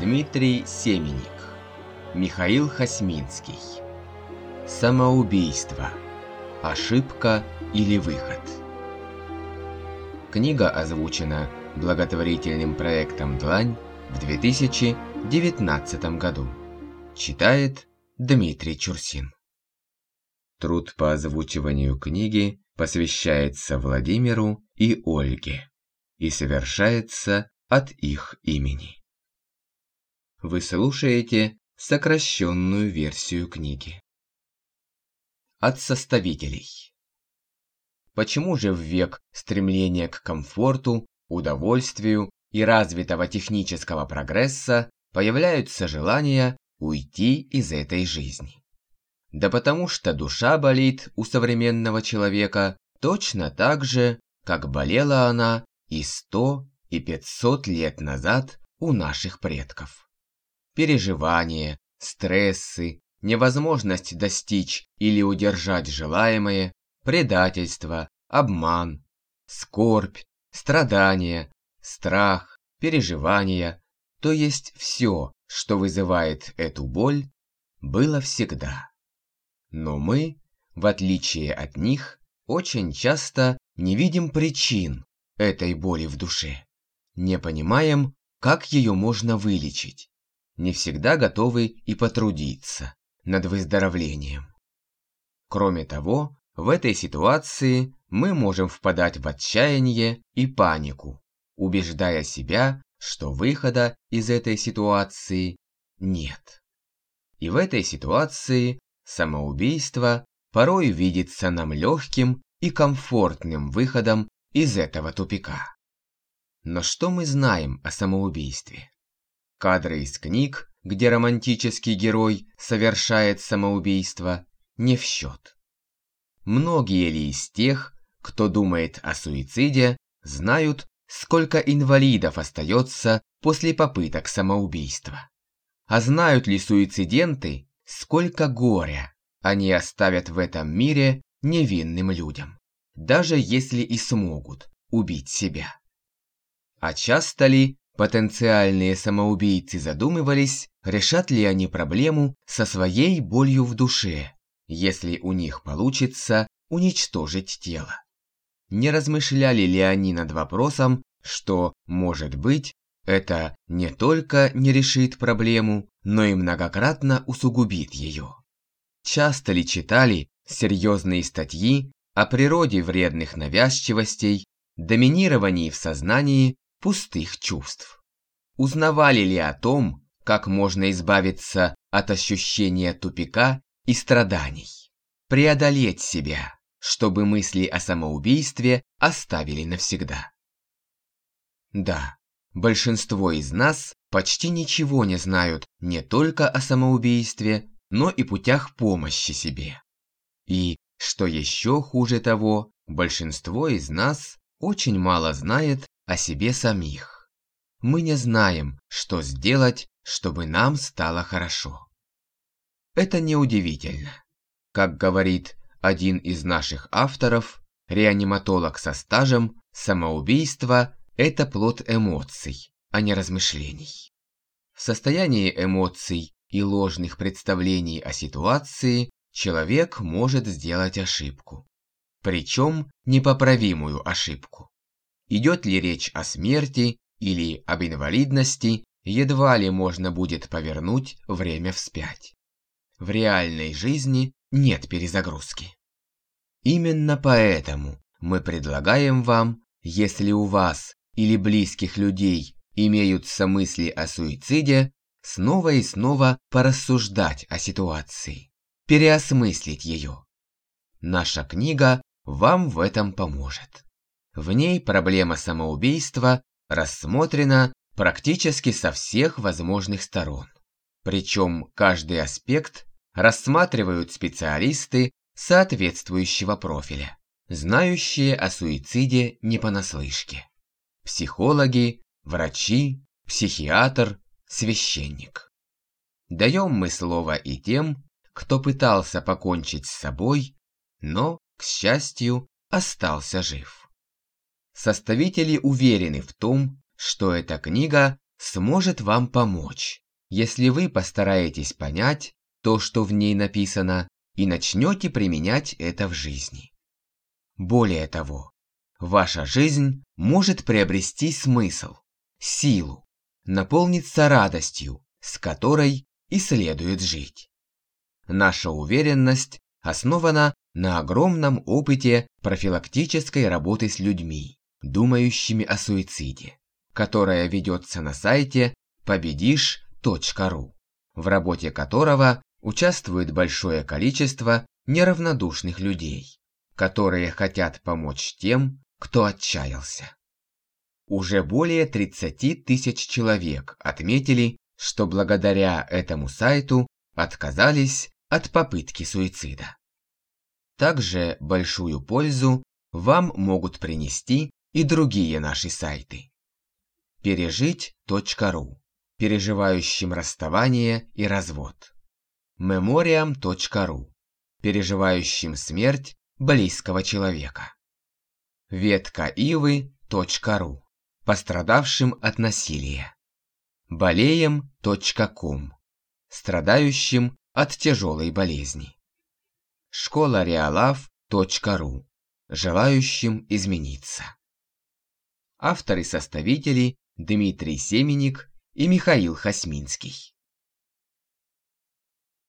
Дмитрий Семеник. Михаил Хасминский. Самоубийство. Ошибка или выход. Книга озвучена благотворительным проектом «Длань» в 2019 году. Читает Дмитрий Чурсин. Труд по озвучиванию книги посвящается Владимиру и Ольге и совершается от их имени. Вы слушаете сокращенную версию книги. От составителей. Почему же в век стремления к комфорту, удовольствию и развитого технического прогресса появляются желания уйти из этой жизни? Да потому что душа болит у современного человека точно так же, как болела она и сто, и пятьсот лет назад у наших предков переживания, стрессы, невозможность достичь или удержать желаемое, предательство, обман, скорбь, страдания, страх, переживания, то есть все, что вызывает эту боль, было всегда. Но мы, в отличие от них, очень часто не видим причин этой боли в душе, не понимаем, как ее можно вылечить не всегда готовы и потрудиться над выздоровлением. Кроме того, в этой ситуации мы можем впадать в отчаяние и панику, убеждая себя, что выхода из этой ситуации нет. И в этой ситуации самоубийство порой видится нам легким и комфортным выходом из этого тупика. Но что мы знаем о самоубийстве? Кадры из книг, где романтический герой совершает самоубийство, не в счет. Многие ли из тех, кто думает о суициде, знают, сколько инвалидов остается после попыток самоубийства? А знают ли суициденты, сколько горя они оставят в этом мире невинным людям, даже если и смогут убить себя? А часто ли Потенциальные самоубийцы задумывались, решат ли они проблему со своей болью в душе, если у них получится уничтожить тело. Не размышляли ли они над вопросом, что, может быть, это не только не решит проблему, но и многократно усугубит ее? Часто ли читали серьезные статьи о природе вредных навязчивостей, доминировании в сознании пустых чувств. Узнавали ли о том, как можно избавиться от ощущения тупика и страданий? Преодолеть себя, чтобы мысли о самоубийстве оставили навсегда. Да, большинство из нас почти ничего не знают не только о самоубийстве, но и путях помощи себе. И, что еще хуже того, большинство из нас очень мало знает о себе самих. Мы не знаем, что сделать, чтобы нам стало хорошо. Это неудивительно. Как говорит один из наших авторов, реаниматолог со стажем, самоубийство – это плод эмоций, а не размышлений. В состоянии эмоций и ложных представлений о ситуации человек может сделать ошибку. Причем непоправимую ошибку. Идет ли речь о смерти или об инвалидности, едва ли можно будет повернуть время вспять. В реальной жизни нет перезагрузки. Именно поэтому мы предлагаем вам, если у вас или близких людей имеются мысли о суициде, снова и снова порассуждать о ситуации, переосмыслить ее. Наша книга вам в этом поможет. В ней проблема самоубийства рассмотрена практически со всех возможных сторон. Причем каждый аспект рассматривают специалисты соответствующего профиля, знающие о суициде не понаслышке. Психологи, врачи, психиатр, священник. Даем мы слово и тем, кто пытался покончить с собой, но, к счастью, остался жив. Составители уверены в том, что эта книга сможет вам помочь, если вы постараетесь понять то, что в ней написано, и начнете применять это в жизни. Более того, ваша жизнь может приобрести смысл, силу, наполниться радостью, с которой и следует жить. Наша уверенность основана на огромном опыте профилактической работы с людьми, думающими о суициде, которая ведется на сайте победишь.ру, в работе которого участвует большое количество неравнодушных людей, которые хотят помочь тем, кто отчаялся. Уже более 30 тысяч человек отметили, что благодаря этому сайту отказались от попытки суицида. Также большую пользу вам могут принести и другие наши сайты. Пережить.ру Переживающим расставание и развод. Memoriam.ru Переживающим смерть близкого человека. Ветка Ивы.ру Пострадавшим от насилия. Болеем.ком Страдающим от тяжелой болезни. Школа Реалав.ру Желающим измениться. Авторы-составители Дмитрий Семеник и Михаил Хасминский.